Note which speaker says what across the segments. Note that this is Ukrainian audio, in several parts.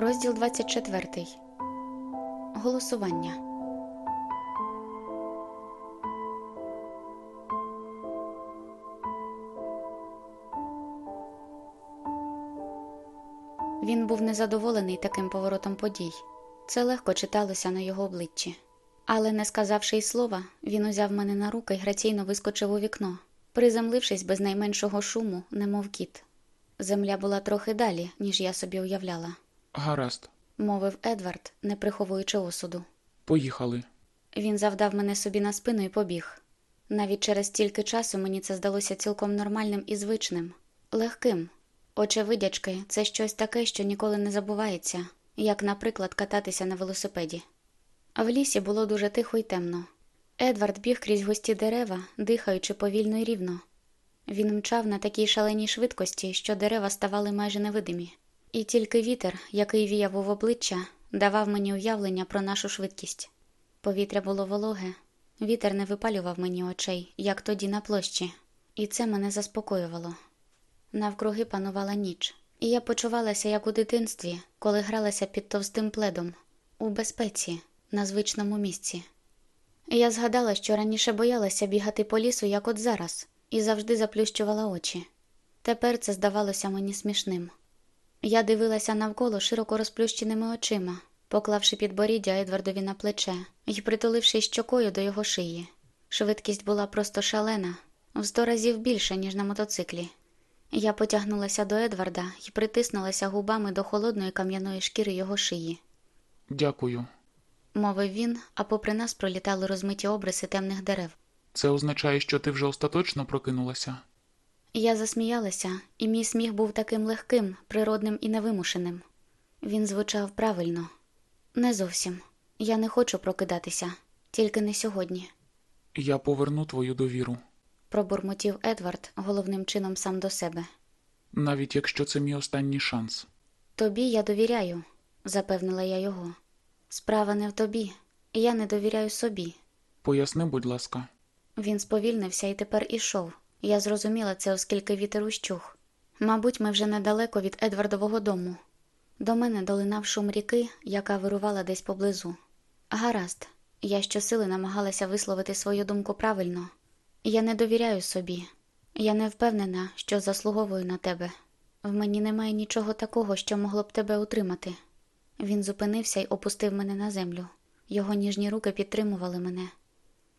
Speaker 1: Розділ 24. Голосування. Він був незадоволений таким поворотом подій. Це легко читалося на його обличчі. Але, не сказавши й слова, він узяв мене на руки й граційно вискочив у вікно, приземлившись без найменшого шуму, немов кіт. Земля була трохи далі, ніж я собі уявляла,
Speaker 2: Гаразд,
Speaker 1: мовив Едвард, не приховуючи осуду.
Speaker 2: поїхали.
Speaker 1: Він завдав мене собі на спину і побіг. Навіть через стільки часу мені це здалося цілком нормальним і звичним, легким. Очевидячки, це щось таке, що ніколи не забувається, як, наприклад, кататися на велосипеді. В лісі було дуже тихо й темно. Едвард біг крізь густі дерева, дихаючи повільно й рівно. Він мчав на такій шаленій швидкості, що дерева ставали майже невидимі, і тільки вітер, який віяв у обличчя, давав мені уявлення про нашу швидкість. Повітря було вологе, вітер не випалював мені очей, як тоді на площі, і це мене заспокоювало. Навкруги панувала ніч, і я почувалася як у дитинстві, коли гралася під товстим пледом, у безпеці, на звичному місці. Я згадала, що раніше боялася бігати по лісу, як от зараз, і завжди заплющувала очі. Тепер це здавалося мені смішним. Я дивилася навколо широко розплющеними очима, поклавши підборіддя Едвардові на плече і притуливши щокою до його шиї. Швидкість була просто шалена, в сто разів більше, ніж на мотоциклі. Я потягнулася до Едварда і притиснулася губами до холодної кам'яної шкіри його шиї,
Speaker 2: Дякую.
Speaker 1: мовив він, а попри нас пролітали розмиті обриси темних дерев.
Speaker 2: Це означає, що ти вже остаточно прокинулася.
Speaker 1: Я засміялася, і мій сміх був таким легким, природним і невимушеним. Він звучав правильно. Не зовсім. Я не хочу прокидатися, тільки не сьогодні,
Speaker 2: Я поверну твою довіру,
Speaker 1: пробурмотів Едвард головним чином сам до себе.
Speaker 2: навіть якщо це мій останній шанс.
Speaker 1: Тобі я довіряю, запевнила я його. Справа не в тобі. Я не довіряю собі.
Speaker 2: Поясни, будь ласка,
Speaker 1: Він сповільнився і тепер ішов. Я зрозуміла це, оскільки вітер ущух. Мабуть, ми вже недалеко від Едвардового дому. До мене долинав шум ріки, яка вирувала десь поблизу. Гаразд, я щосили намагалася висловити свою думку правильно. Я не довіряю собі. Я не впевнена, що заслуговую на тебе. В мені немає нічого такого, що могло б тебе утримати. Він зупинився й опустив мене на землю. Його ніжні руки підтримували мене.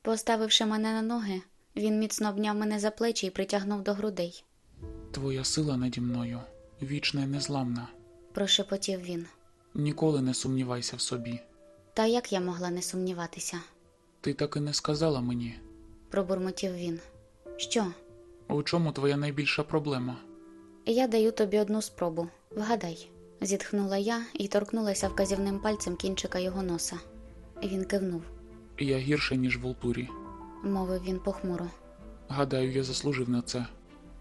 Speaker 1: Поставивши мене на ноги, він міцно обняв мене за плечі і притягнув до грудей.
Speaker 2: твоя сила наді мною вічна і незламна.
Speaker 1: Прошепотів він.
Speaker 2: Ніколи не сумнівайся в собі.
Speaker 1: Та як я могла не сумніватися?
Speaker 2: Ти так і не сказала мені,
Speaker 1: Пробурмотів він. Що?
Speaker 2: у чому твоя найбільша проблема?
Speaker 1: Я даю тобі одну спробу. Вгадай. Зітхнула я і торкнулася вказівним пальцем кінчика його носа. Він кивнув,
Speaker 2: Я гірше, ніж в Волтурі.
Speaker 1: Мовив він похмуро.
Speaker 2: Гадаю, я заслужив на це.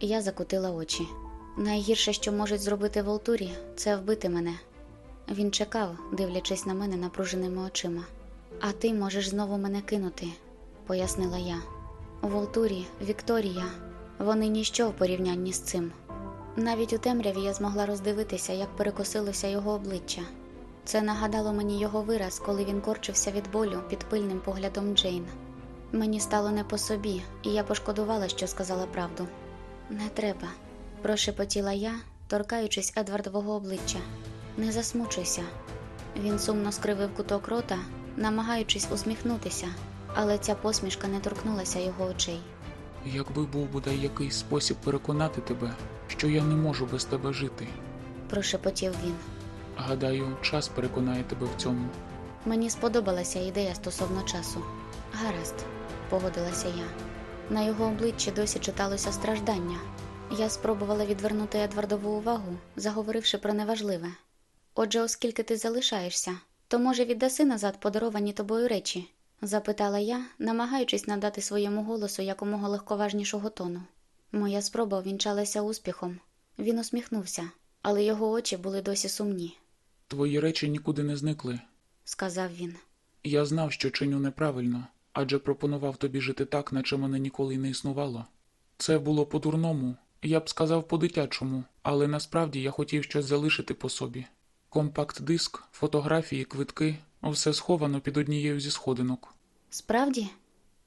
Speaker 1: Я закутила очі. Найгірше, що можуть зробити Волтурі, це вбити мене. Він чекав, дивлячись на мене напруженими очима. А ти можеш знову мене кинути, пояснила я. Волтурі, Вікторія, вони ніщо в порівнянні з цим. Навіть у темряві я змогла роздивитися, як перекосилося його обличчя. Це нагадало мені його вираз, коли він корчився від болю під пильним поглядом Джейн. Мені стало не по собі, і я пошкодувала, що сказала правду. Не треба, прошепотіла я, торкаючись Едвардового обличчя. Не засмучуйся. Він сумно скривив куток рота, намагаючись усміхнутися, але ця посмішка не торкнулася його очей.
Speaker 2: Якби був бодай якийсь спосіб переконати тебе, що я не можу без тебе жити.
Speaker 1: Прошепотів він.
Speaker 2: Гадаю, час переконає тебе в цьому.
Speaker 1: Мені сподобалася ідея стосовно часу. Гаразд, погодилася я. На його обличчі досі читалося страждання. Я спробувала відвернути Едвардову увагу, заговоривши про неважливе. Отже, оскільки ти залишаєшся, то може віддаси назад подаровані тобою речі? запитала я, намагаючись надати своєму голосу якомога легковажнішого тону. Моя спроба увінчалася успіхом. Він усміхнувся, але його очі були досі сумні,
Speaker 2: Твої речі нікуди не зникли.
Speaker 1: сказав він.
Speaker 2: Я знав, що чиню неправильно, адже пропонував тобі жити так, наче мене ніколи й не існувало. Це було по-дурному, я б сказав по-дитячому, але насправді я хотів щось залишити по собі. Компакт-диск, фотографії, квитки все сховано під однією зі сходинок.
Speaker 1: Справді?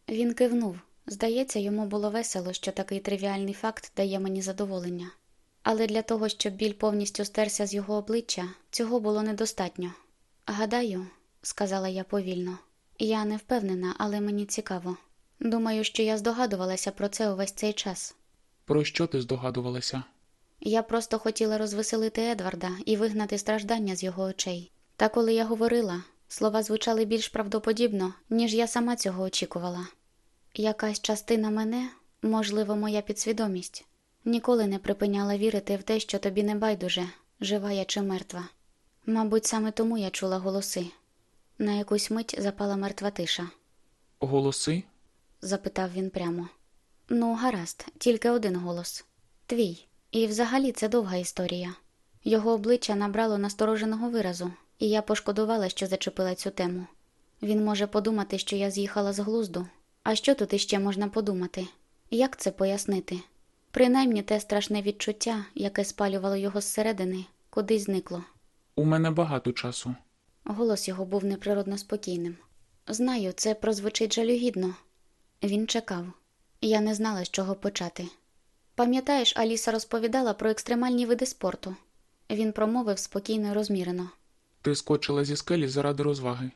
Speaker 1: Він кивнув. Здається, йому було весело, що такий тривіальний факт дає мені задоволення. Але для того, щоб біль повністю стерся з його обличчя, цього було недостатньо. Гадаю, сказала я повільно, я не впевнена, але мені цікаво. Думаю, що я здогадувалася про це увесь цей час.
Speaker 2: Про що ти здогадувалася?
Speaker 1: Я просто хотіла розвеселити Едварда і вигнати страждання з його очей. Та коли я говорила, слова звучали більш правдоподібно, ніж я сама цього очікувала. Якась частина мене, можливо, моя підсвідомість, ніколи не припиняла вірити в те, що тобі не байдуже, жива я чи мертва. Мабуть, саме тому я чула голоси. На якусь мить запала мертва тиша,
Speaker 2: Голоси?
Speaker 1: запитав він прямо. Ну, гаразд, тільки один голос твій. І взагалі це довга історія. Його обличчя набрало настороженого виразу, і я пошкодувала, що зачепила цю тему. Він може подумати, що я з'їхала з глузду. А що тут іще можна подумати? Як це пояснити? Принаймні те страшне відчуття, яке спалювало його зсередини, кудись зникло.
Speaker 2: У мене багато часу.
Speaker 1: Голос його був неприродно спокійним. Знаю, це прозвучить жалюгідно. Він чекав. Я не знала, з чого почати. Пам'ятаєш, Аліса розповідала про екстремальні види спорту. Він промовив спокійно і розмірено.
Speaker 2: Ти скочила зі скелі заради розваги.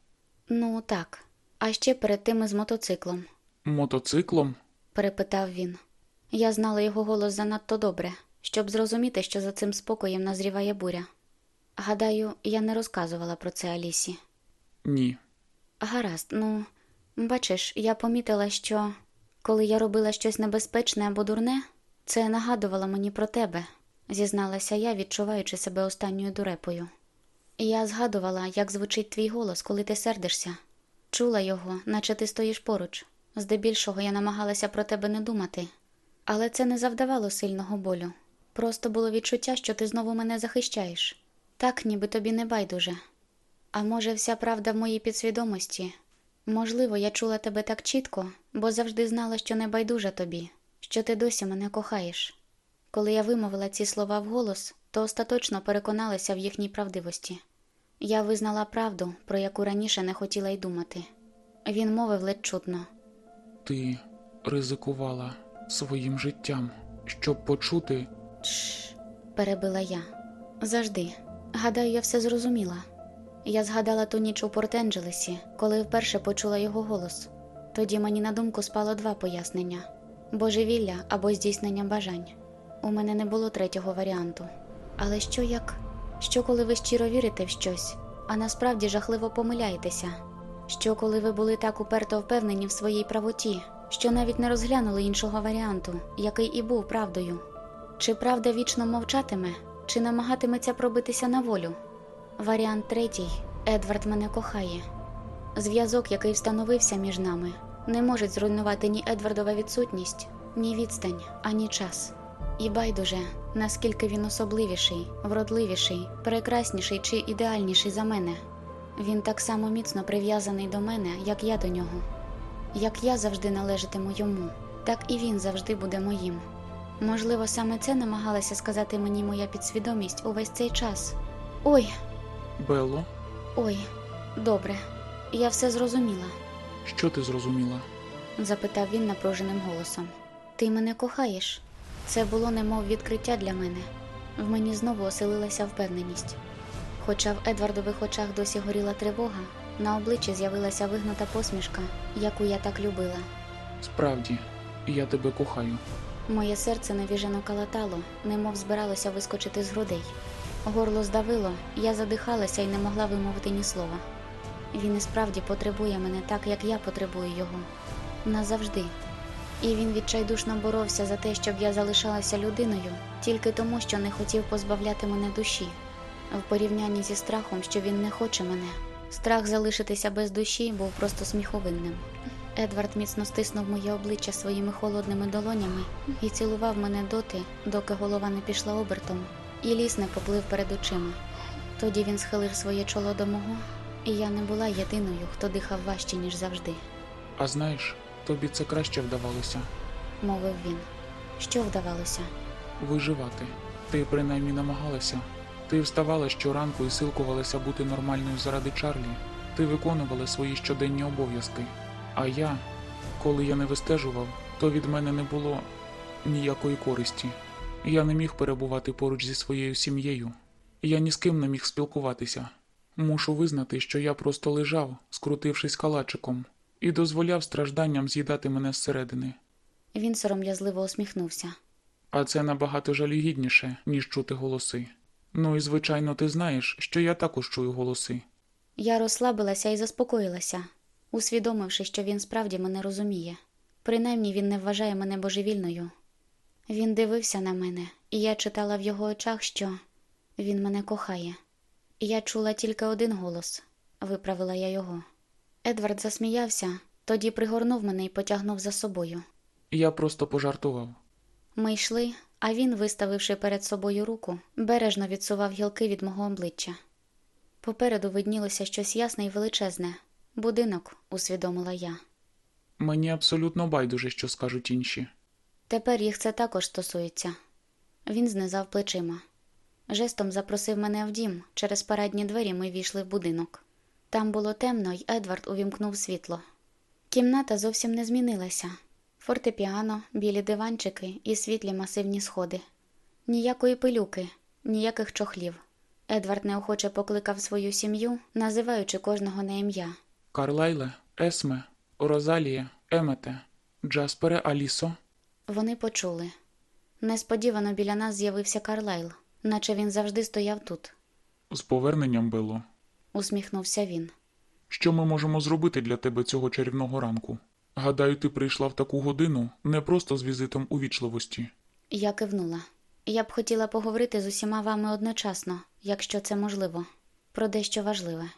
Speaker 1: Ну, так. А ще перед тим із мотоциклом,
Speaker 2: Мотоциклом?
Speaker 1: перепитав він. Я знала його голос занадто добре, щоб зрозуміти, що за цим спокоєм назріває буря. Гадаю, я не розказувала про це Алісі.
Speaker 2: Ні.
Speaker 1: Гаразд, ну, бачиш, я помітила, що коли я робила щось небезпечне або дурне, це нагадувало мені про тебе, зізналася я, відчуваючи себе останньою дурепою. Я згадувала, як звучить твій голос, коли ти сердишся. Чула його, наче ти стоїш поруч. Здебільшого я намагалася про тебе не думати, але це не завдавало сильного болю. Просто було відчуття, що ти знову мене захищаєш. Так, ніби тобі не байдуже. А може, вся правда в моїй підсвідомості? Можливо, я чула тебе так чітко, бо завжди знала, що не байдужа тобі, що ти досі мене кохаєш. Коли я вимовила ці слова вголос, то остаточно переконалася в їхній правдивості. Я визнала правду, про яку раніше не хотіла й думати. Він мовив ледь чутно.
Speaker 2: Ти ризикувала своїм життям, щоб почути.
Speaker 1: Тш, перебила я. Завжди. Гадаю, я все зрозуміла. Я згадала ту ніч у Порт-Енджелесі, коли вперше почула його голос. Тоді мені на думку спало два пояснення: божевілля або здійснення бажань. У мене не було третього варіанту. Але що як? Що коли ви щиро вірите в щось, а насправді жахливо помиляєтеся? Що коли ви були так уперто впевнені в своїй правоті, що навіть не розглянули іншого варіанту, який і був правдою? Чи правда вічно мовчатиме, чи намагатиметься пробитися на волю? Варіант третій Едвард мене кохає. Зв'язок, який встановився між нами, не можуть зруйнувати ні Едвардова відсутність, ні відстань, ані час. І байдуже, наскільки він особливіший, вродливіший, прекрасніший чи ідеальніший за мене. Він так само міцно прив'язаний до мене, як я до нього. Як я завжди належатиму йому, так і він завжди буде моїм. Можливо, саме це намагалася сказати мені моя підсвідомість увесь цей час. Ой,
Speaker 2: Белло,
Speaker 1: ой, добре, я все зрозуміла,
Speaker 2: що ти зрозуміла?
Speaker 1: запитав він напруженим голосом. Ти мене кохаєш? Це було немов відкриття для мене. В мені знову оселилася впевненість. Хоча в Едвардових очах досі горіла тривога, на обличчі з'явилася вигнута посмішка, яку я так любила.
Speaker 2: Справді, я тебе кохаю.
Speaker 1: Моє серце навіжено калатало, немов збиралося вискочити з грудей. Горло здавило, я задихалася і не могла вимовити ні слова. Він і справді потребує мене так, як я потребую його. Назавжди. І він відчайдушно боровся за те, щоб я залишалася людиною, тільки тому, що не хотів позбавляти мене душі. В порівнянні зі страхом, що він не хоче мене. Страх залишитися без душі був просто сміховинним. Едвард міцно стиснув моє обличчя своїми холодними долонями і цілував мене доти, доки голова не пішла обертом, і ліс не поплив перед очима. Тоді він схилив своє чоло до мого, і я не була єдиною, хто дихав важче, ніж завжди,
Speaker 2: А знаєш, тобі це краще вдавалося
Speaker 1: мовив він. Що вдавалося?
Speaker 2: виживати. Ти принаймні намагалася. Ти вставала щоранку і силкувалася бути нормальною заради Чарлі. Ти виконувала свої щоденні обов'язки. А я, коли я не вистежував, то від мене не було ніякої користі. Я не міг перебувати поруч зі своєю сім'єю. Я ні з ким не міг спілкуватися. Мушу визнати, що я просто лежав, скрутившись калачиком, і дозволяв стражданням з'їдати мене зсередини.
Speaker 1: Він сором'язливо усміхнувся.
Speaker 2: А це набагато жалюгідніше, ніж чути голоси. Ну і звичайно, ти знаєш, що я також чую голоси.
Speaker 1: Я розслабилася і заспокоїлася, усвідомивши, що він справді мене розуміє. Принаймні він не вважає мене божевільною. Він дивився на мене, і я читала в його очах, що він мене кохає. Я чула тільки один голос, виправила я його. Едвард засміявся, тоді пригорнув мене і потягнув за собою.
Speaker 2: Я просто пожартував.
Speaker 1: Ми йшли, а він, виставивши перед собою руку, бережно відсував гілки від мого обличчя. Попереду виднілося щось ясне і величезне. Будинок, усвідомила я.
Speaker 2: Мені абсолютно байдуже, що скажуть інші.
Speaker 1: Тепер їх це також стосується. Він знизав плечима. Жестом запросив мене в дім. Через парадні двері ми війшли в будинок. Там було темно, й Едвард увімкнув світло. Кімната зовсім не змінилася. Фортепіано, білі диванчики і світлі масивні сходи. Ніякої пилюки, ніяких чохлів. Едвард неохоче покликав свою сім'ю, називаючи кожного на ім'я.
Speaker 2: Карлайле, Есме, Розалія, Емете, Джаспере, Алісо.
Speaker 1: Вони почули. Несподівано біля нас з'явився Карлайл, наче він завжди стояв тут.
Speaker 2: З поверненням Бело.
Speaker 1: Усміхнувся він.
Speaker 2: Що ми можемо зробити для тебе цього чарівного ранку? Гадаю, ти прийшла в таку годину не просто з візитом увічливості.
Speaker 1: Я кивнула. Я б хотіла поговорити з усіма вами одночасно, якщо це можливо, про дещо важливе.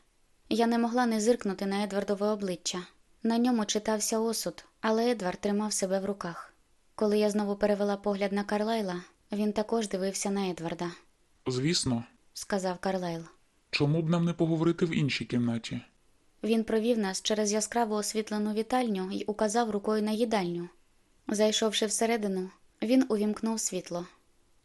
Speaker 1: Я не могла не зиркнути на Едвардове обличчя. На ньому читався осуд, але Едвард тримав себе в руках. Коли я знову перевела погляд на Карлайла, він також дивився на Едварда,
Speaker 2: Звісно,
Speaker 1: сказав Карлайл.
Speaker 2: чому б нам не поговорити в іншій кімнаті?
Speaker 1: Він провів нас через яскраво освітлену вітальню і указав рукою на їдальню. Зайшовши всередину, він увімкнув світло.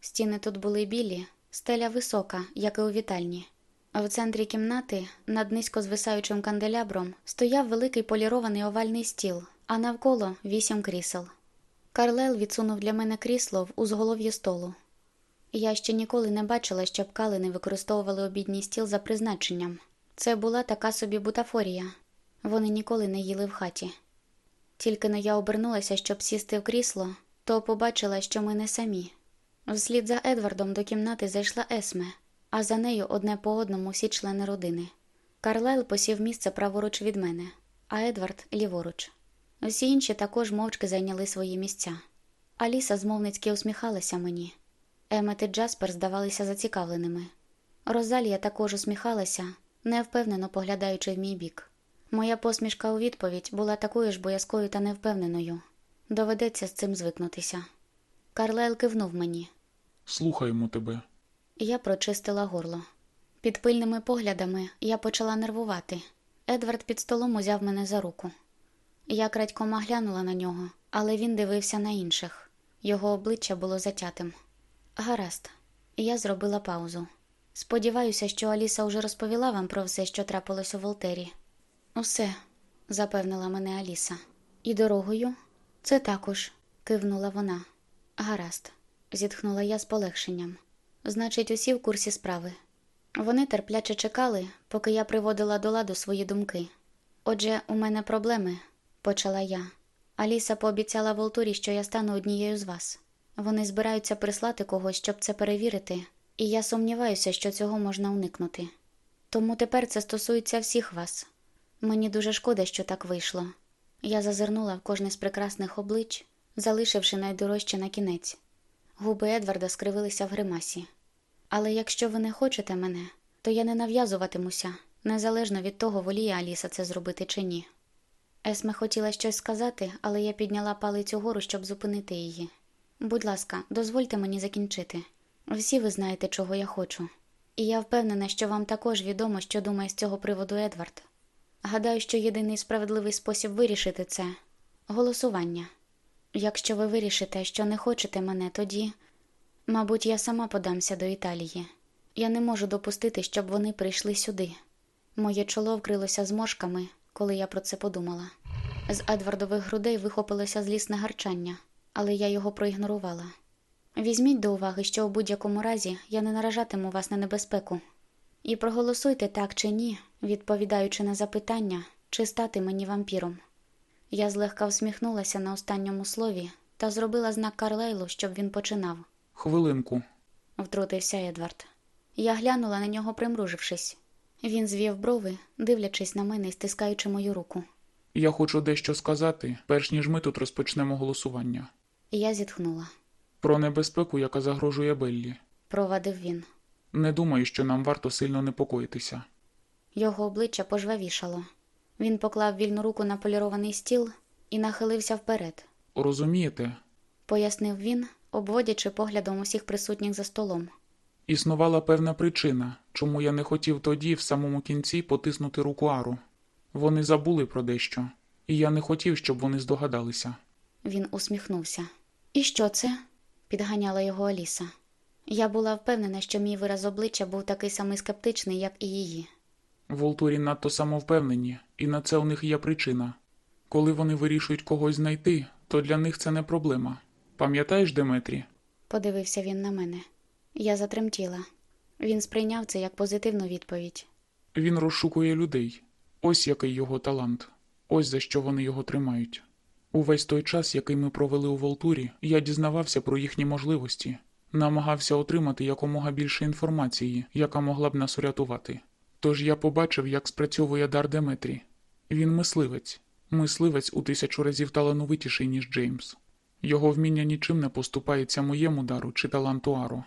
Speaker 1: Стіни тут були білі, стеля висока, як і у вітальні. В центрі кімнати, над низько звисаючим канделябром, стояв великий полірований овальний стіл, а навколо вісім крісел. Карлел відсунув для мене крісло в узголов'ї столу. Я ще ніколи не бачила, щоб калини використовували обідній стіл за призначенням. Це була така собі бутафорія. Вони ніколи не їли в хаті. Тільки но я обернулася, щоб сісти в крісло, то побачила, що ми не самі. Вслід за Едвардом до кімнати зайшла Есме, а за нею одне по одному всі члени родини. Карлайл посів місце праворуч від мене, а Едвард ліворуч. Всі інші також мовчки зайняли свої місця. Аліса змовницьки усміхалася мені. Емет і Джаспер здавалися зацікавленими. Розалія також усміхалася, невпевнено поглядаючи в мій бік. Моя посмішка у відповідь була такою ж боязкою та невпевненою. Доведеться з цим звикнутися. Карлайл кивнув мені.
Speaker 2: Слухаємо тебе.
Speaker 1: Я прочистила горло. Під пильними поглядами я почала нервувати. Едвард під столом узяв мене за руку. Я крадькома глянула на нього, але він дивився на інших. Його обличчя було затятим. Гаразд, я зробила паузу. Сподіваюся, що Аліса вже розповіла вам про все, що трапилось у Волтері. Усе, запевнила мене Аліса. І дорогою? Це також, кивнула вона. Гаразд, зітхнула я з полегшенням. Значить, усі в курсі справи. Вони терпляче чекали, поки я приводила до ладу свої думки. Отже, у мене проблеми, почала я. Аліса пообіцяла Волтурі, що я стану однією з вас. Вони збираються прислати когось, щоб це перевірити, і я сумніваюся, що цього можна уникнути. Тому тепер це стосується всіх вас. Мені дуже шкода, що так вийшло. Я зазирнула в кожне з прекрасних облич, залишивши найдорожче на кінець. Губи Едварда скривилися в гримасі. Але якщо ви не хочете мене, то я не нав'язуватимуся, незалежно від того, воліє Аліса це зробити чи ні. Есме хотіла щось сказати, але я підняла палець угору, щоб зупинити її. Будь ласка, дозвольте мені закінчити. Всі ви знаєте, чого я хочу. І я впевнена, що вам також відомо, що думає з цього приводу Едвард. Гадаю, що єдиний справедливий спосіб вирішити це голосування. Якщо ви вирішите, що не хочете мене, тоді, мабуть, я сама подамся до Італії. Я не можу допустити, щоб вони прийшли сюди. Моє чоло вкрилося зморшками, коли я про це подумала. З Едвардових грудей вихопилося злісне гарчання, але я його проігнорувала. Візьміть до уваги, що у будь-якому разі я не наражатиму вас на небезпеку. І проголосуйте так чи ні, відповідаючи на запитання, чи стати мені вампіром. Я злегка всміхнулася на останньому слові та зробила знак Карлейлу, щоб він починав,
Speaker 2: Хвилинку.
Speaker 1: втрутився Едвард. Я глянула на нього, примружившись. Він звів брови, дивлячись на мене і стискаючи мою руку.
Speaker 2: Я хочу дещо сказати, перш ніж ми тут розпочнемо голосування.
Speaker 1: Я зітхнула.
Speaker 2: Про небезпеку, яка загрожує Беллі.
Speaker 1: Провадив він.
Speaker 2: Не думаю, що нам варто сильно непокоїтися.
Speaker 1: Його обличчя пожвавішало. Він поклав вільну руку на полірований стіл і нахилився вперед,
Speaker 2: Розумієте,
Speaker 1: пояснив він, обводячи поглядом усіх присутніх за столом.
Speaker 2: існувала певна причина, чому я не хотів тоді, в самому кінці, потиснути руку Ару. Вони забули про дещо, і я не хотів, щоб вони здогадалися.
Speaker 1: Він усміхнувся. І що це? підганяла його Аліса. Я була впевнена, що мій вираз обличчя був такий самий скептичний, як і її.
Speaker 2: Волтурі надто самовпевнені, і на це у них є причина. Коли вони вирішують когось знайти, то для них це не проблема. Пам'ятаєш, Деметрі?
Speaker 1: Подивився він на мене. Я затремтіла. Він сприйняв це як позитивну відповідь.
Speaker 2: Він розшукує людей. Ось який його талант. Ось за що вони його тримають. Увесь той час, який ми провели у Волтурі, я дізнавався про їхні можливості, намагався отримати якомога більше інформації, яка могла б нас урятувати. Тож я побачив, як спрацьовує дар Деметрі. Він мисливець, мисливець у тисячу разів талановитіший, ніж Джеймс. Його вміння нічим не поступається моєму дару чи таланту Аро.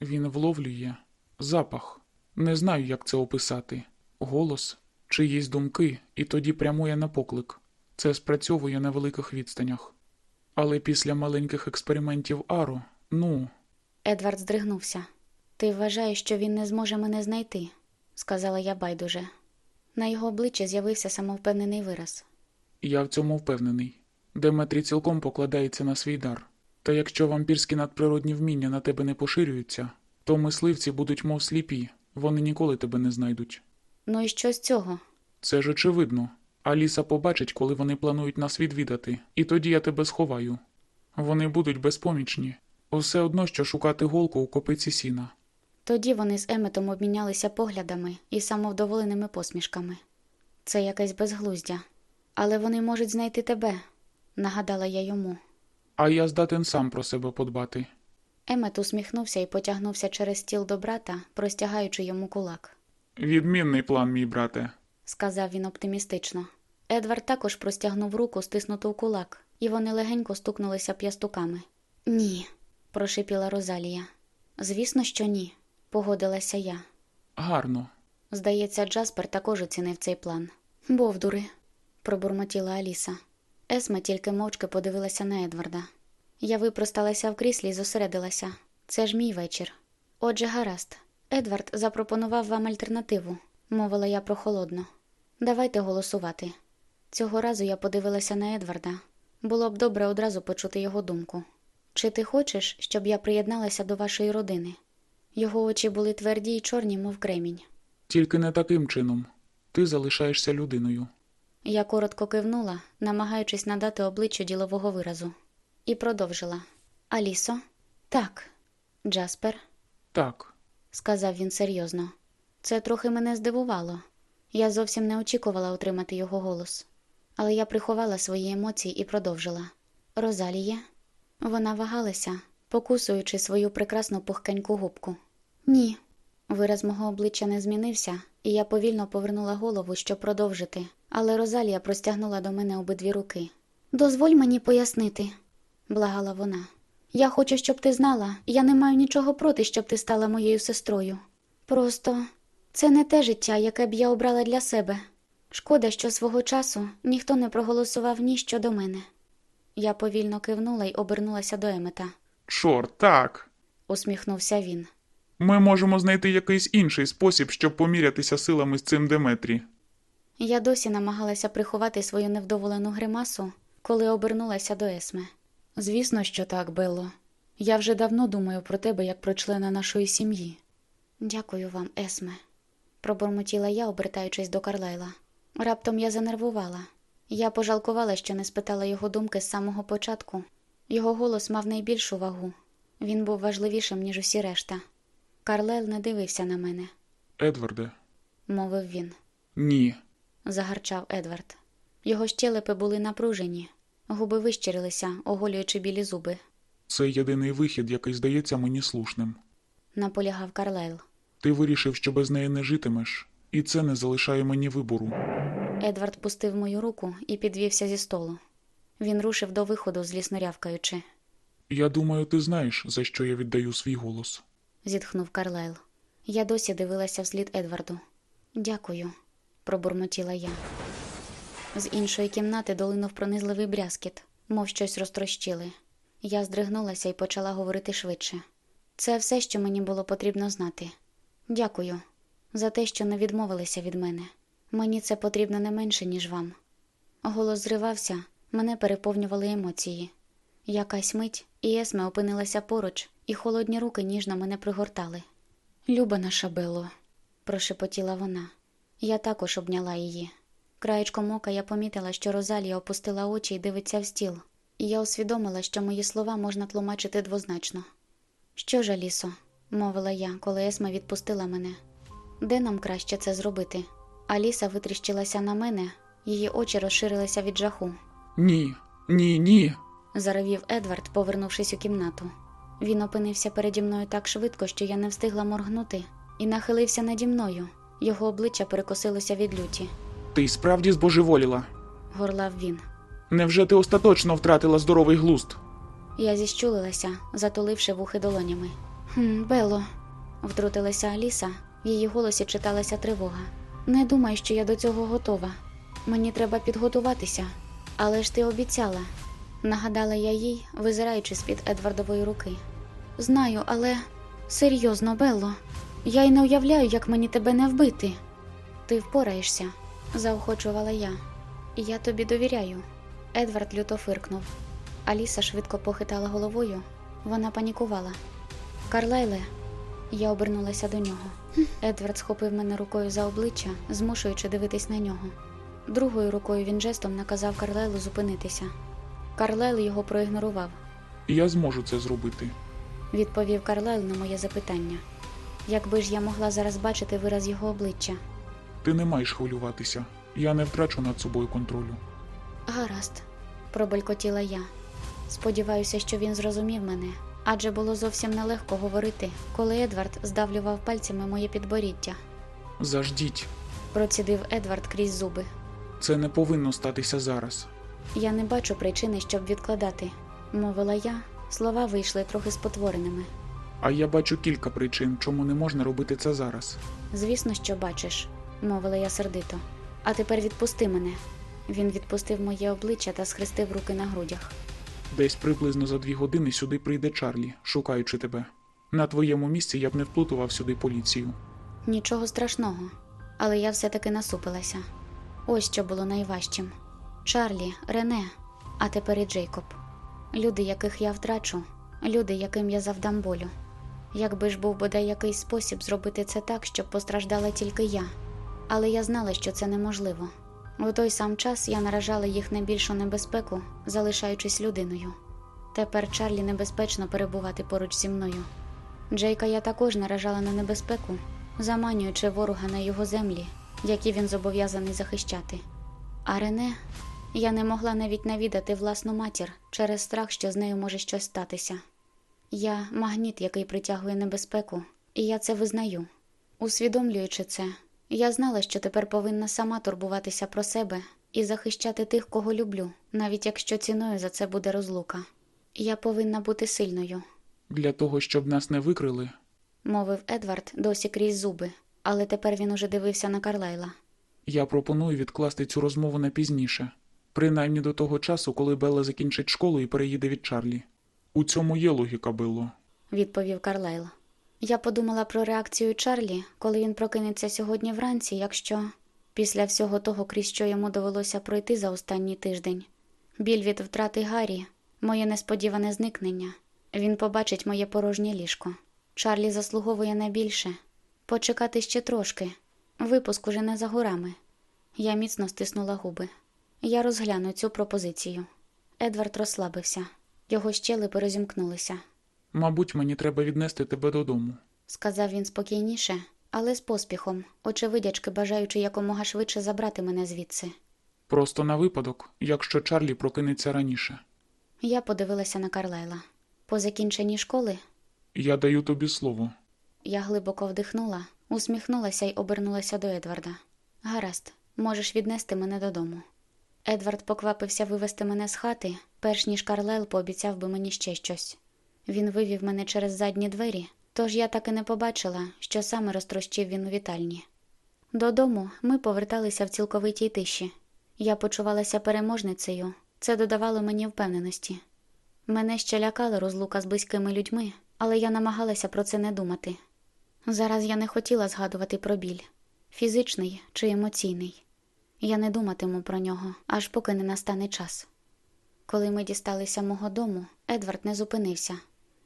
Speaker 2: Він вловлює запах. Не знаю, як це описати. Голос, чиїсь думки, і тоді прямує на поклик. Це спрацьовує на великих відстанях. Але після маленьких експериментів Аро, ну,
Speaker 1: Едвард здригнувся. Ти вважаєш, що він не зможе мене знайти, сказала я байдуже. На його обличчі з'явився самовпевнений вираз.
Speaker 2: я в цьому впевнений. Деметрі цілком покладається на свій дар. Та якщо вампірські надприродні вміння на тебе не поширюються, то мисливці будуть мов сліпі, вони ніколи тебе не знайдуть.
Speaker 1: Ну і що з цього?
Speaker 2: Це ж очевидно. Аліса побачить, коли вони планують нас відвідати, і тоді я тебе сховаю. Вони будуть безпомічні. Усе одно, що шукати голку у копиці сіна.
Speaker 1: Тоді вони з Еметом обмінялися поглядами і самовдоволеними посмішками. Це якесь безглуздя. Але вони можуть знайти тебе, нагадала я йому.
Speaker 2: А я здатен сам про себе подбати.
Speaker 1: Емет усміхнувся і потягнувся через стіл до брата, простягаючи йому кулак.
Speaker 2: Відмінний план, мій брате.
Speaker 1: сказав він оптимістично. Едвард також простягнув руку, стиснуту в кулак, і вони легенько стукнулися п'ястуками. Ні, прошипіла Розалія. Звісно, що ні, погодилася я.
Speaker 2: Гарно.
Speaker 1: Здається, Джаспер також оцінив цей план. Бовдури, пробурмотіла Аліса. Есма тільки мовчки подивилася на Едварда. Я випросталася в кріслі і зосередилася. Це ж мій вечір. Отже, гаразд. Едвард запропонував вам альтернативу, мовила я прохолодно. Давайте голосувати. Цього разу я подивилася на Едварда. Було б добре одразу почути його думку. Чи ти хочеш, щоб я приєдналася до вашої родини? Його очі були тверді й чорні, мов кремінь.
Speaker 2: Тільки не таким чином. Ти залишаєшся людиною.
Speaker 1: Я коротко кивнула, намагаючись надати обличчю ділового виразу, і продовжила. Алісо? Так. Джаспер,
Speaker 2: Так,
Speaker 1: сказав він серйозно. Це трохи мене здивувало. Я зовсім не очікувала отримати його голос. Але я приховала свої емоції і продовжила. Розаліє? Вона вагалася, покусуючи свою прекрасну пухкеньку губку. Ні. Вираз мого обличчя не змінився, і я повільно повернула голову, щоб продовжити, але Розалія простягнула до мене обидві руки. Дозволь мені пояснити, благала вона. Я хочу, щоб ти знала, я не маю нічого проти, щоб ти стала моєю сестрою. Просто це не те життя, яке б я обрала для себе. Шкода, що свого часу ніхто не проголосував ні щодо мене. Я повільно кивнула й обернулася до Емета.
Speaker 2: чорт, так.
Speaker 1: Усміхнувся він.
Speaker 2: Ми можемо знайти якийсь інший спосіб, щоб помірятися силами з цим Деметрі.
Speaker 1: Я досі намагалася приховати свою невдоволену гримасу, коли обернулася до Есме. Звісно, що так, Белло. Я вже давно думаю про тебе як про члена нашої сім'ї. Дякую вам, Есме, пробурмотіла я, обертаючись до Карлайла. Раптом я занервувала. Я пожалкувала, що не спитала його думки з самого початку. Його голос мав найбільшу вагу. Він був важливішим, ніж усі решта. Карлайл не дивився на мене,
Speaker 2: Едварде,
Speaker 1: мовив він.
Speaker 2: ні.
Speaker 1: загарчав Едвард. Його щелепи були напружені, губи вищирилися, оголюючи білі зуби,
Speaker 2: Це єдиний вихід, який здається мені слушним.
Speaker 1: наполягав Карлайл.
Speaker 2: Ти вирішив, що без неї не житимеш, і це не залишає мені вибору.
Speaker 1: Едвард пустив мою руку і підвівся зі столу. Він рушив до виходу, злісно рявкаючи.
Speaker 2: Я думаю, ти знаєш, за що я віддаю свій голос.
Speaker 1: Зітхнув Карлайл. Я досі дивилася вслід Едварду. Дякую, пробурмотіла я. З іншої кімнати долинув пронизливий брязкіт, мов щось розтрощили. Я здригнулася і почала говорити швидше. Це все, що мені було потрібно знати. Дякую за те, що не відмовилися від мене. Мені це потрібно не менше, ніж вам. Голос зривався, мене переповнювали емоції. Якась мить, і Есме опинилася поруч, і холодні руки ніжно мене пригортали. Люба наша Бело, прошепотіла вона. Я також обняла її. Краєчком ока я помітила, що Розалія опустила очі і дивиться в стіл, і я усвідомила, що мої слова можна тлумачити двозначно. Що ж, Алісо, мовила я, коли Есма відпустила мене. Де нам краще це зробити? Аліса витріщилася на мене, її очі розширилися від жаху.
Speaker 2: Ні, ні, ні.
Speaker 1: заревів Едвард, повернувшись у кімнату. Він опинився переді мною так швидко, що я не встигла моргнути, і нахилився наді мною. Його обличчя перекосилося від люті.
Speaker 2: Ти справді збожеволіла.
Speaker 1: Горлав він.
Speaker 2: Невже ти остаточно втратила здоровий глузд?
Speaker 1: Я зіщулилася, затуливши вухи долонями. «Хм, Бело, втрутилася Аліса, в її голосі читалася тривога. Не думай, що я до цього готова. Мені треба підготуватися. Але ж ти обіцяла, нагадала я їй, визираючи з-під Едвардової руки. Знаю, але серйозно, Белло, я й не уявляю, як мені тебе не вбити. Ти впораєшся, заохочувала я. Я тобі довіряю. Едвард люто фиркнув. Аліса швидко похитала головою. Вона панікувала. Карлайле, я обернулася до нього. Едвард схопив мене рукою за обличчя, змушуючи дивитись на нього. Другою рукою він жестом наказав Карлайлу зупинитися. Карлайл його проігнорував,
Speaker 2: Я зможу це зробити.
Speaker 1: відповів Карлайл на моє запитання. Якби ж я могла зараз бачити вираз його обличчя.
Speaker 2: Ти не маєш хвилюватися. Я не втрачу над собою контролю.
Speaker 1: Гаразд, пробелькотіла я. Сподіваюся, що він зрозумів мене, адже було зовсім нелегко говорити, коли Едвард здавлював пальцями моє підборіддя.
Speaker 2: Заждіть,
Speaker 1: Процідив Едвард крізь зуби.
Speaker 2: це не повинно статися зараз.
Speaker 1: Я не бачу причини, щоб відкладати, мовила я. Слова вийшли трохи спотвореними.
Speaker 2: А я бачу кілька причин, чому не можна робити це зараз.
Speaker 1: Звісно, що бачиш, мовила я сердито. А тепер відпусти мене. Він відпустив моє обличчя та схрестив руки на грудях.
Speaker 2: Десь приблизно за дві години сюди прийде Чарлі, шукаючи тебе. На твоєму місці я б не вплутував сюди поліцію.
Speaker 1: Нічого страшного, але я все-таки насупилася. Ось що було найважчим: Чарлі, Рене, а тепер і Джейкоб. Люди, яких я втрачу, люди, яким я завдам болю. Якби ж був бодай якийсь спосіб зробити це так, щоб постраждала тільки я. Але я знала, що це неможливо. У той сам час я наражала їх на більшу небезпеку, залишаючись людиною. Тепер Чарлі небезпечно перебувати поруч зі мною. Джейка я також наражала на небезпеку, заманюючи ворога на його землі, які він зобов'язаний захищати. А Рене я не могла навіть навідати власну матір через страх, що з нею може щось статися. Я магніт, який притягує небезпеку, і я це визнаю. Усвідомлюючи це, я знала, що тепер повинна сама турбуватися про себе і захищати тих, кого люблю, навіть якщо ціною за це буде розлука. Я повинна бути сильною,
Speaker 2: Для того, щоб нас не викрили,
Speaker 1: мовив Едвард досі крізь зуби, але тепер він уже дивився на Карлайла.
Speaker 2: я пропоную відкласти цю розмову на пізніше, принаймні до того часу, коли Белла закінчить школу і переїде від Чарлі. У цьому є логіка, Белло.
Speaker 1: відповів Карлайл. Я подумала про реакцію Чарлі, коли він прокинеться сьогодні вранці, якщо після всього того, крізь що йому довелося пройти за останній тиждень, біль від втрати Гаррі, моє несподіване зникнення, він побачить моє порожнє ліжко. Чарлі заслуговує на більше. Почекати ще трошки. Випуск уже не за горами. Я міцно стиснула губи. Я розгляну цю пропозицію. Едвард розслабився. Його щелепи розімкнулися.
Speaker 2: Мабуть, мені треба віднести тебе додому.
Speaker 1: Сказав він спокійніше, але з поспіхом, очевидячки бажаючи якомога швидше забрати мене звідси.
Speaker 2: Просто на випадок, якщо Чарлі прокинеться раніше.
Speaker 1: Я подивилася на Карлайла. По закінченні школи
Speaker 2: Я даю тобі слово.
Speaker 1: я глибоко вдихнула, усміхнулася й обернулася до Едварда. Гаразд, можеш віднести мене додому. Едвард поквапився вивести мене з хати, перш ніж Карлайл пообіцяв би мені ще щось. Він вивів мене через задні двері, тож я так і не побачила, що саме розтрощив він у вітальні. Додому ми поверталися в цілковитій тиші. Я почувалася переможницею, це додавало мені впевненості. Мене ще лякала розлука з близькими людьми, але я намагалася про це не думати. Зараз я не хотіла згадувати про біль фізичний чи емоційний. Я не думатиму про нього, аж поки не настане час. Коли ми дісталися мого дому, Едвард не зупинився.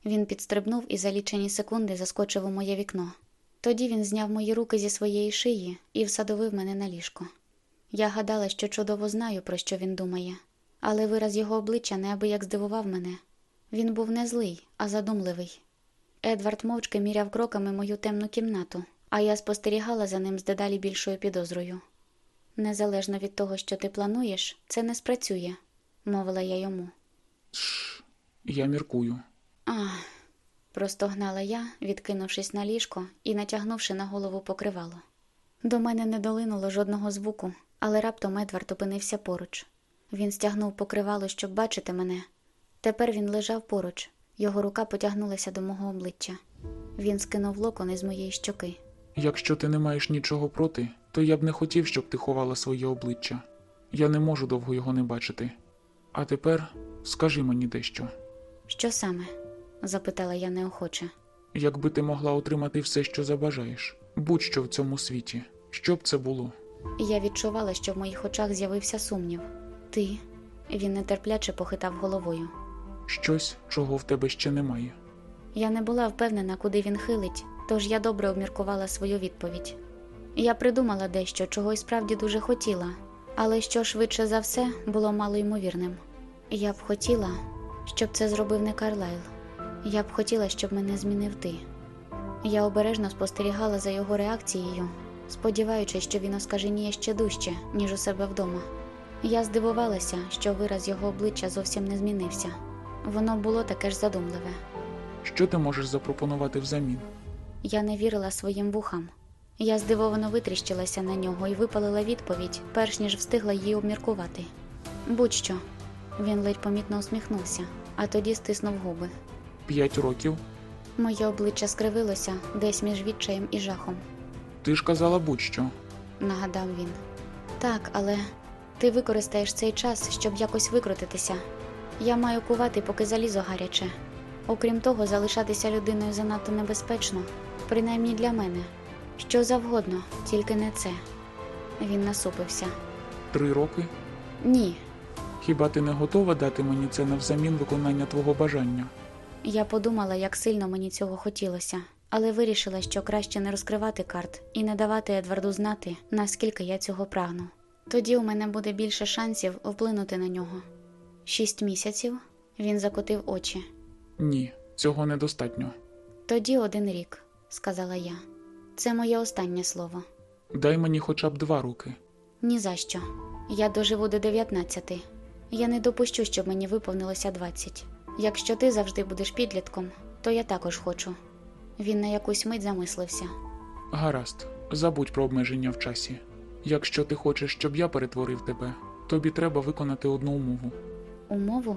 Speaker 1: Він підстрибнув і за лічені секунди заскочив у моє вікно. Тоді він зняв мої руки зі своєї шиї і всадовив мене на ліжко. Я гадала, що чудово знаю, про що він думає, але вираз його обличчя неабияк здивував мене. Він був не злий, а задумливий. Едвард мовчки міряв кроками мою темну кімнату, а я спостерігала за ним з дедалі більшою підозрою. Незалежно від того, що ти плануєш, це не спрацює, мовила я йому.
Speaker 2: Тш, я міркую.
Speaker 1: Ах, простогнала я, відкинувшись на ліжко і натягнувши на голову покривало. До мене не долинуло жодного звуку, але раптом Едвард опинився поруч. Він стягнув покривало, щоб бачити мене. Тепер він лежав поруч, його рука потягнулася до мого обличчя. Він скинув локон із моєї щоки.
Speaker 2: Якщо ти не маєш нічого проти, то я б не хотів, щоб ти ховала своє обличчя. Я не можу довго його не бачити. А тепер скажи мені дещо.
Speaker 1: Що саме? запитала я неохоче.
Speaker 2: Якби ти могла отримати все, що забажаєш, будь-що в цьому світі, що б це було?
Speaker 1: Я відчувала, що в моїх очах з'явився сумнів. Ти. Він нетерпляче похитав головою.
Speaker 2: Щось, чого в тебе ще немає.
Speaker 1: Я не була впевнена, куди він хилить, тож я добре обміркувала свою відповідь. Я придумала дещо, чого й справді дуже хотіла, але що швидше за все було мало ймовірним. Я б хотіла, щоб це зробив не Карлайл. Я б хотіла, щоб мене змінив ти. Я обережно спостерігала за його реакцією, сподіваючись, що він оскаженіє ще дужче, ніж у себе вдома. Я здивувалася, що вираз його обличчя зовсім не змінився. Воно було таке ж задумливе.
Speaker 2: Що ти можеш запропонувати взамін?
Speaker 1: Я не вірила своїм вухам. Я здивовано витріщилася на нього і випалила відповідь, перш ніж встигла її обміркувати. Будь-що. Він ледь помітно усміхнувся, а тоді стиснув губи.
Speaker 2: П'ять років?
Speaker 1: Моє обличчя скривилося десь між відчаєм і жахом,
Speaker 2: Ти ж казала будь-що.
Speaker 1: нагадав він. Так, але ти використаєш цей час, щоб якось викрутитися. Я маю кувати, поки залізо гаряче. Окрім того, залишатися людиною занадто небезпечно, принаймні для мене. Що завгодно, тільки не це. Він насупився.
Speaker 2: Три роки?
Speaker 1: Ні,
Speaker 2: Хіба ти не готова дати мені це навзамін виконання твого бажання?
Speaker 1: я подумала, як сильно мені цього хотілося, але вирішила, що краще не розкривати карт і не давати Едварду знати, наскільки я цього прагну. Тоді у мене буде більше шансів вплинути на нього. Шість місяців він закотив очі.
Speaker 2: Ні, цього недостатньо.
Speaker 1: Тоді один рік, сказала я. Це моє останнє слово.
Speaker 2: Дай мені хоча б два роки.
Speaker 1: Ні за що. Я доживу до 19. Я не допущу, щоб мені виповнилося 20. Якщо ти завжди будеш підлітком, то я також хочу. Він на якусь мить замислився.
Speaker 2: Гаразд, забудь про обмеження в часі. Якщо ти хочеш, щоб я перетворив тебе, тобі треба виконати одну умову.
Speaker 1: Умову?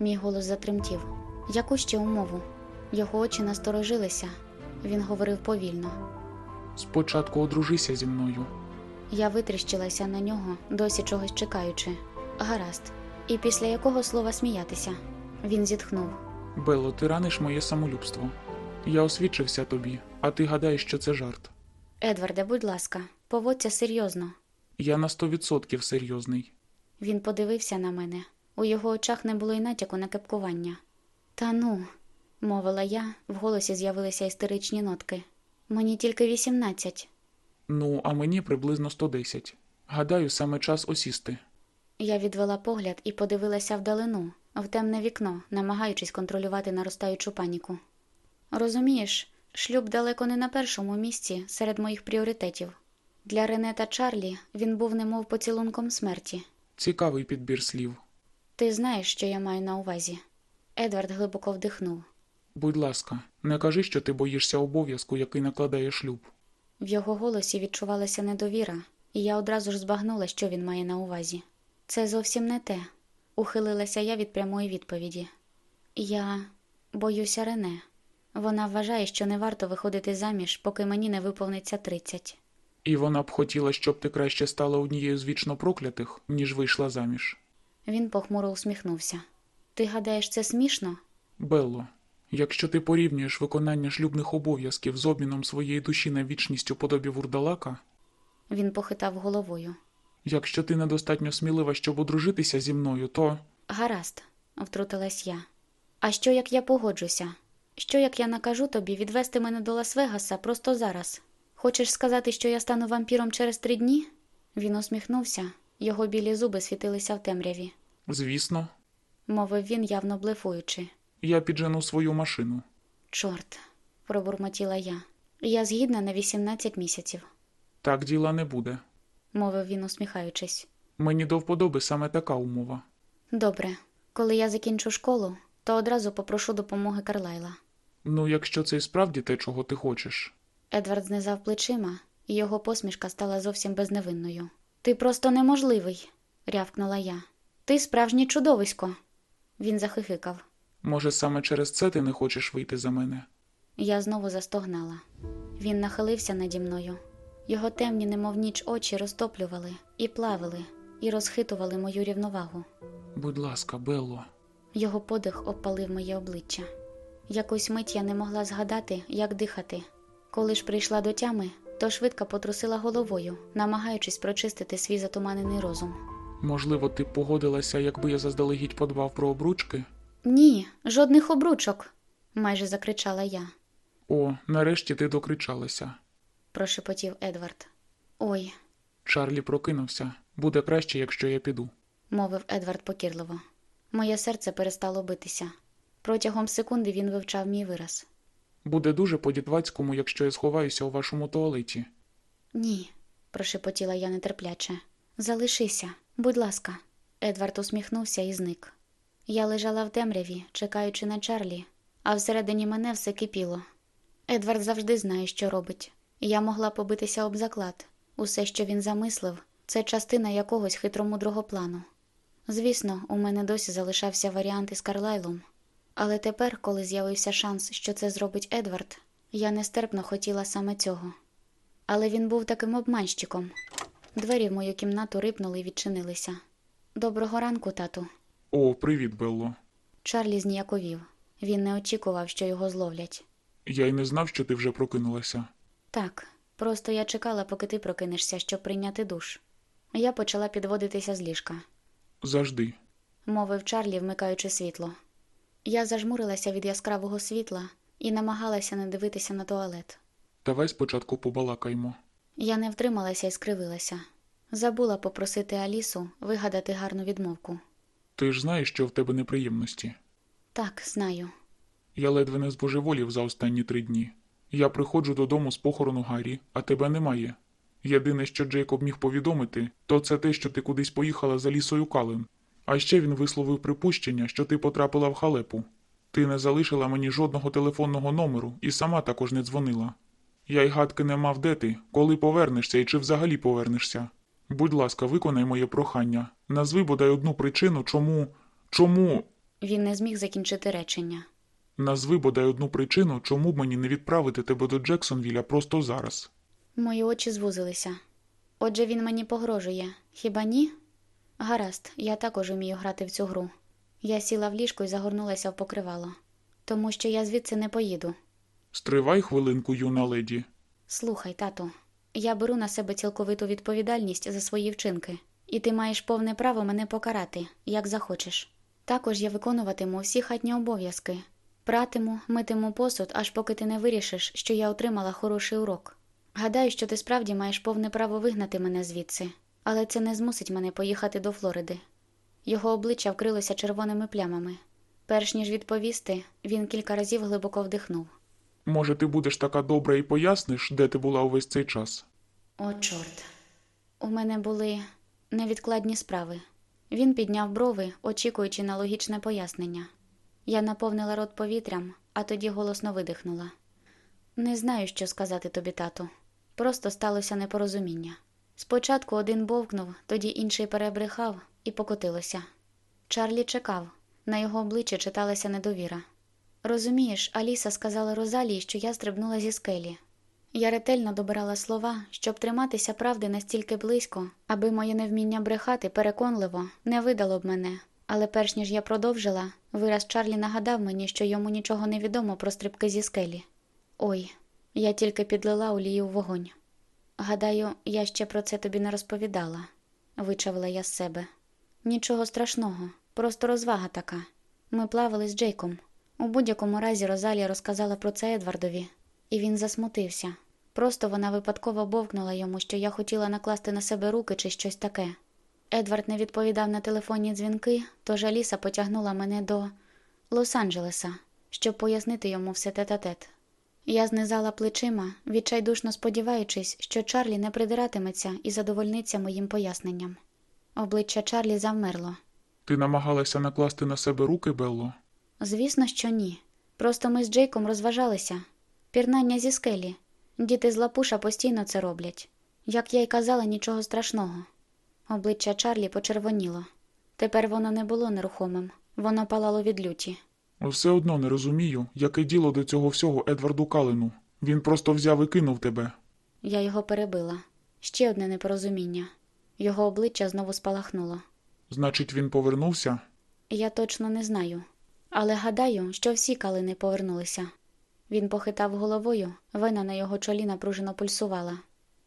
Speaker 1: Мій голос затремтів. Яку ще умову? Його очі насторожилися. Він говорив повільно.
Speaker 2: Спочатку одружися зі мною.
Speaker 1: Я витріщилася на нього, досі чогось чекаючи. Гаразд. І після якого слова сміятися? Він зітхнув.
Speaker 2: Белло, ти раниш моє самолюбство. Я освідчився тобі, а ти гадаєш, що це жарт.
Speaker 1: Едварде, будь ласка, поводься серйозно.
Speaker 2: Я на сто відсотків серйозний.
Speaker 1: Він подивився на мене. У його очах не було й натяку на кепкування. Та ну, мовила я, в голосі з'явилися істеричні нотки. Мені тільки 18.
Speaker 2: Ну, а мені приблизно 110. Гадаю, саме час осісти.
Speaker 1: Я відвела погляд і подивилася вдалину, в темне вікно, намагаючись контролювати наростаючу паніку. Розумієш, шлюб далеко не на першому місці серед моїх пріоритетів. Для Рене та Чарлі він був немов поцілунком смерті.
Speaker 2: Цікавий підбір слів.
Speaker 1: Ти знаєш, що я маю на увазі. Едвард глибоко вдихнув.
Speaker 2: Будь ласка, не кажи, що ти боїшся обов'язку, який накладає шлюб.
Speaker 1: В його голосі відчувалася недовіра, і я одразу ж збагнула, що він має на увазі. Це зовсім не те. Ухилилася я від прямої відповіді. Я боюся Рене. Вона вважає, що не варто виходити заміж, поки мені не виповниться 30.
Speaker 2: І вона б хотіла, щоб ти краще стала однією з вічно проклятих, ніж вийшла заміж.
Speaker 1: Він похмуро усміхнувся. Ти гадаєш, це смішно?
Speaker 2: Белло, якщо ти порівнюєш виконання шлюбних обов'язків з обміном своєї душі на вічність у подобі вурдалака,
Speaker 1: Він похитав головою.
Speaker 2: якщо ти недостатньо смілива, щоб одружитися зі мною, то
Speaker 1: Гаразд, втрутилась я. А що як я погоджуся? Що як я накажу тобі відвести мене до Лас-Вегаса просто зараз? Хочеш сказати, що я стану вампіром через три дні? Він усміхнувся, його білі зуби світилися в темряві,
Speaker 2: звісно,
Speaker 1: мовив він, явно блефуючи.
Speaker 2: Я піджену свою машину.
Speaker 1: Чорт, пробурмотіла я. Я згідна на 18 місяців,
Speaker 2: Так діла не буде.
Speaker 1: мовив він, усміхаючись.
Speaker 2: Мені до вподоби саме така умова.
Speaker 1: Добре, коли я закінчу школу, то одразу попрошу допомоги Карлайла.
Speaker 2: Ну, якщо це і справді те, чого ти хочеш.
Speaker 1: Едвард знизав плечима, і його посмішка стала зовсім безневинною. Ти просто неможливий, рявкнула я. Ти справжнє чудовисько. Він захихикав.
Speaker 2: Може, саме через це ти не хочеш вийти за мене?
Speaker 1: Я знову застогнала. Він нахилився наді мною. Його темні, немов ніч очі розтоплювали і плавили, і розхитували мою рівновагу.
Speaker 2: Будь ласка, Белло.
Speaker 1: Його подих обпалив моє обличчя. Якусь мить я не могла згадати, як дихати. Коли ж прийшла до тями, то швидко потрусила головою, намагаючись прочистити свій затуманений розум.
Speaker 2: Можливо, ти б погодилася, якби я заздалегідь подбав про обручки?
Speaker 1: Ні, жодних обручок, майже закричала я,
Speaker 2: О, нарешті ти докричалася.
Speaker 1: прошепотів Едвард. Ой,
Speaker 2: Чарлі прокинувся. Буде краще, якщо я піду.
Speaker 1: мовив Едвард покірливо. Моє серце перестало битися. Протягом секунди він вивчав мій вираз.
Speaker 2: Буде дуже по-дідвацькому, якщо я сховаюся у вашому туалеті.
Speaker 1: Ні, прошепотіла я нетерпляче. Залишися, будь ласка. Едвард усміхнувся і зник. Я лежала в темряві, чекаючи на Чарлі, а всередині мене все кипіло. Едвард завжди знає, що робить. Я могла побитися об заклад. Усе, що він замислив, це частина якогось хитромудрого плану. Звісно, у мене досі залишався варіант із Карлайлом. Але тепер, коли з'явився шанс, що це зробить Едвард, я нестерпно хотіла саме цього. Але він був таким обманщиком. Двері в мою кімнату рипнули і відчинилися. Доброго ранку, тату.
Speaker 2: О, привіт, Белло.
Speaker 1: Чарлі зніяковів. Він не очікував, що його зловлять.
Speaker 2: Я й не знав, що ти вже прокинулася.
Speaker 1: Так, просто я чекала, поки ти прокинешся, щоб прийняти душ. Я почала підводитися з ліжка,
Speaker 2: Завжди.
Speaker 1: мовив Чарлі, вмикаючи світло. Я зажмурилася від яскравого світла і намагалася не дивитися на туалет.
Speaker 2: Давай спочатку побалакаймо.
Speaker 1: Я не втрималася і скривилася. Забула попросити Алісу вигадати гарну відмовку.
Speaker 2: Ти ж знаєш, що в тебе неприємності.
Speaker 1: Так, знаю.
Speaker 2: Я ледве не збожеволів за останні три дні. Я приходжу додому з похорону Гаррі, а тебе немає. Єдине, що Джейкоб міг повідомити, то це те, що ти кудись поїхала за лісою Кален. А ще він висловив припущення, що ти потрапила в халепу. Ти не залишила мені жодного телефонного номеру і сама також не дзвонила. Я й гадки не мав, де ти, коли повернешся і чи взагалі повернешся. Будь ласка, виконай моє прохання. Назви бодай одну причину, чому. чому.
Speaker 1: Він не зміг закінчити речення.
Speaker 2: Назви бодай одну причину, чому б мені не відправити тебе до Джексонвіля просто зараз.
Speaker 1: Мої очі звузилися. Отже, він мені погрожує. Хіба ні? Гаразд, я також умію грати в цю гру. Я сіла в ліжко і загорнулася в покривало, тому що я звідси не поїду.
Speaker 2: Стривай хвилинку, юна леді.
Speaker 1: Слухай, тату, я беру на себе цілковиту відповідальність за свої вчинки, і ти маєш повне право мене покарати, як захочеш. Також я виконуватиму всі хатні обов'язки. Пратиму, митиму посуд, аж поки ти не вирішиш, що я отримала хороший урок. Гадаю, що ти справді маєш повне право вигнати мене звідси, але це не змусить мене поїхати до Флориди. Його обличчя вкрилося червоними плямами. Перш ніж відповісти, він кілька разів глибоко вдихнув.
Speaker 2: Може, ти будеш така добра і поясниш, де ти була увесь цей час?
Speaker 1: О, чорт. У мене були невідкладні справи. Він підняв брови, очікуючи на логічне пояснення. Я наповнила рот повітрям, а тоді голосно видихнула. Не знаю, що сказати тобі, тату. Просто сталося непорозуміння. Спочатку один бовкнув, тоді інший перебрехав і покотилося. Чарлі чекав, на його обличчі читалася недовіра. Розумієш, Аліса сказала Розалії, що я стрибнула зі скелі. Я ретельно добирала слова, щоб триматися правди настільки близько, аби моє невміння брехати переконливо не видало б мене. Але перш ніж я продовжила, вираз Чарлі нагадав мені, що йому нічого не відомо про стрибки зі скелі. Ой, я тільки підлила олію в вогонь. Гадаю, я ще про це тобі не розповідала, вичавила я з себе. Нічого страшного, просто розвага така. Ми плавали з Джейком. У будь-якому разі Розалія розказала про це Едвардові, і він засмутився. Просто вона випадково бовкнула йому, що я хотіла накласти на себе руки чи щось таке. Едвард не відповідав на телефонні дзвінки, тож Аліса потягнула мене до Лос-Анджелеса, щоб пояснити йому все тет-а-тет. Я знизала плечима, відчайдушно сподіваючись, що Чарлі не придиратиметься і задовольниться моїм поясненням. Обличчя Чарлі завмерло.
Speaker 2: Ти намагалася накласти на себе руки, Белло?
Speaker 1: Звісно, що ні. Просто ми з Джейком розважалися. Пірнання зі скелі. Діти з лапуша постійно це роблять. Як я й казала, нічого страшного. Обличчя Чарлі почервоніло. Тепер воно не було нерухомим, воно палало від люті.
Speaker 2: Все одно не розумію, яке діло до цього всього Едварду Калину. Він просто взяв і кинув тебе.
Speaker 1: Я його перебила. Ще одне непорозуміння. Його обличчя знову спалахнуло.
Speaker 2: Значить, він повернувся?
Speaker 1: Я точно не знаю. Але гадаю, що всі калини повернулися. Він похитав головою, вена на його чолі напружено пульсувала.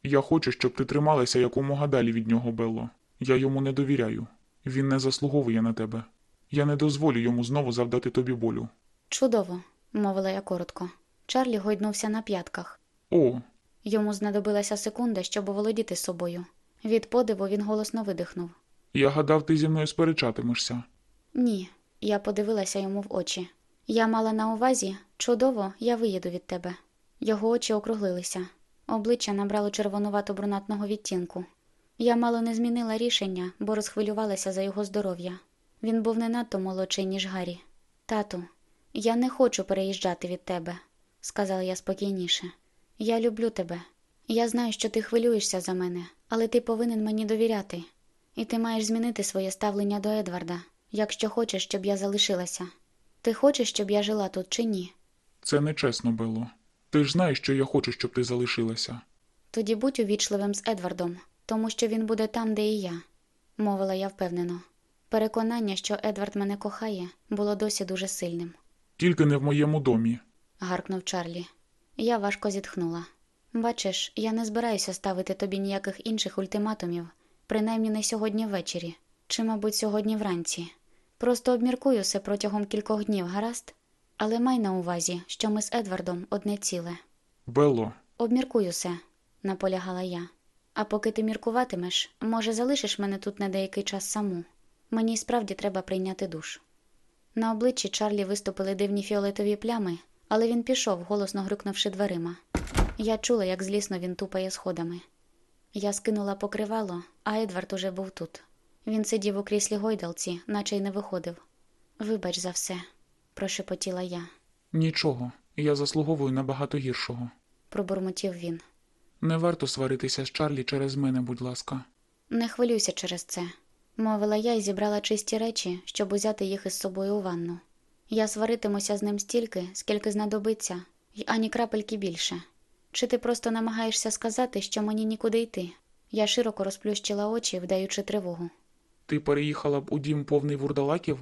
Speaker 2: Я хочу, щоб ти трималася якомога далі від нього, Белло. Я йому не довіряю. Він не заслуговує на тебе. Я не дозволю йому знову завдати тобі болю.
Speaker 1: Чудово, мовила я коротко. Чарлі гойднувся на п'ятках.
Speaker 2: О,
Speaker 1: Йому знадобилася секунда, щоб оволодіти собою. Від подиву він голосно видихнув.
Speaker 2: я гадав, ти зі мною сперечатимешся.
Speaker 1: Ні, я подивилася йому в очі. Я мала на увазі чудово, я виїду від тебе. Його очі округлилися, обличчя набрало червонувато брунатного відтінку. Я мало не змінила рішення, бо розхвилювалася за його здоров'я. Він був не надто молодший, ніж Гаррі. Тату, я не хочу переїжджати від тебе, сказала я спокійніше. Я люблю тебе. Я знаю, що ти хвилюєшся за мене, але ти повинен мені довіряти. І ти маєш змінити своє ставлення до Едварда, якщо хочеш, щоб я залишилася. Ти хочеш, щоб я жила тут чи ні?
Speaker 2: Це нечесно, Белло. Ти ж знаєш, що я хочу, щоб ти залишилася.
Speaker 1: Тоді будь увічливим з Едвардом, тому що він буде там, де і я, мовила я впевнено. Переконання, що Едвард мене кохає, було досі дуже сильним,
Speaker 2: Тільки не в моєму домі.
Speaker 1: гаркнув Чарлі. Я важко зітхнула. Бачиш, я не збираюся ставити тобі ніяких інших ультиматумів, принаймні не сьогодні ввечері, чи, мабуть, сьогодні вранці. Просто обміркую все протягом кількох днів, гаразд? Але май на увазі, що ми з Едвардом одне ціле.
Speaker 2: Белло,
Speaker 1: Обміркую все, наполягала я. А поки ти міркуватимеш, може, залишиш мене тут на деякий час саму. Мені справді треба прийняти душ. На обличчі Чарлі виступили дивні фіолетові плями, але він пішов, голосно грюкнувши дверима. Я чула, як злісно він тупає сходами. Я скинула покривало, а Едвард уже був тут. Він сидів у кріслі гойдалці, наче й не виходив. Вибач за все, прошепотіла я,
Speaker 2: нічого. Я заслуговую на багато гіршого.
Speaker 1: пробурмотів він.
Speaker 2: Не варто сваритися з Чарлі через мене, будь ласка.
Speaker 1: Не хвилюйся через це, мовила я і зібрала чисті речі, щоб узяти їх із собою у ванну. Я сваритимуся з ним стільки, скільки знадобиться, й ані крапельки більше. Чи ти просто намагаєшся сказати, що мені нікуди йти? Я широко розплющила очі, вдаючи тривогу.
Speaker 2: Ти переїхала б у дім повний вурдалаків?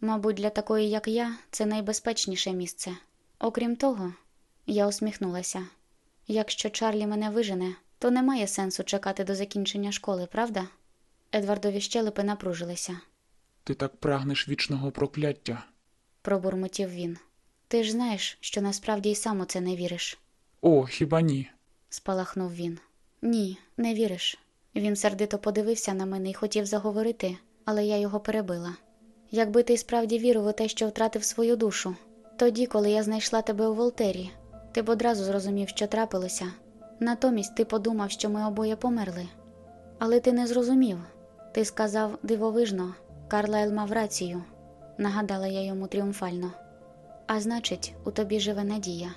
Speaker 1: Мабуть, для такої, як я, це найбезпечніше місце. Окрім того, я усміхнулася. Якщо Чарлі мене вижене, то немає сенсу чекати до закінчення школи, правда? Едвардові щелепи напружилися.
Speaker 2: Ти так прагнеш вічного прокляття.
Speaker 1: пробурмотів він. Ти ж знаєш, що насправді й сам у це не віриш,
Speaker 2: О, хіба ні?
Speaker 1: спалахнув він. Ні, не віриш. Він сердито подивився на мене і хотів заговорити, але я його перебила. Якби ти справді вірив у те, що втратив свою душу, тоді, коли я знайшла тебе у Волтері, ти б одразу зрозумів, що трапилося. Натомість ти подумав, що ми обоє померли. Але ти не зрозумів. Ти сказав дивовижно, Карлайл мав рацію, нагадала я йому тріумфально. А значить, у тобі живе надія.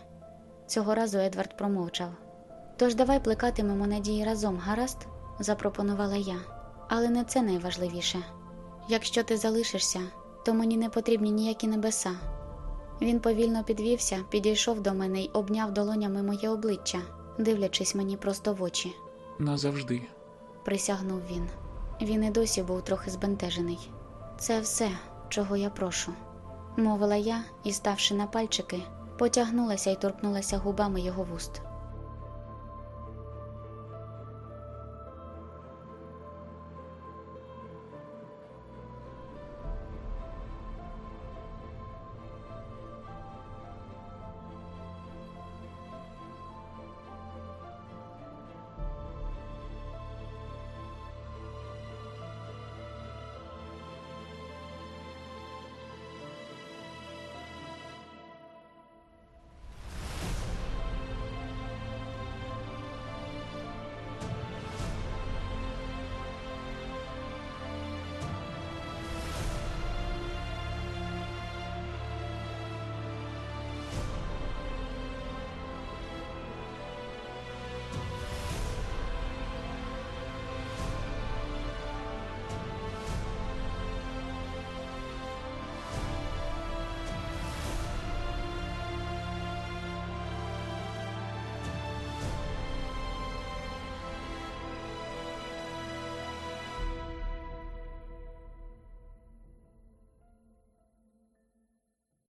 Speaker 1: Цього разу Едвард промовчав. Тож давай плекатимемо надії разом, гаразд? Запропонувала я. Але не це найважливіше. Якщо ти залишишся, то мені не потрібні ніякі небеса. Він повільно підвівся, підійшов до мене й обняв долонями моє обличчя, дивлячись мені просто в очі.
Speaker 2: Назавжди.
Speaker 1: Присягнув він. Він і досі був трохи збентежений. Це все, чого я прошу, мовила я і, ставши на пальчики, потягнулася і торкнулася губами його вуст.